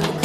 took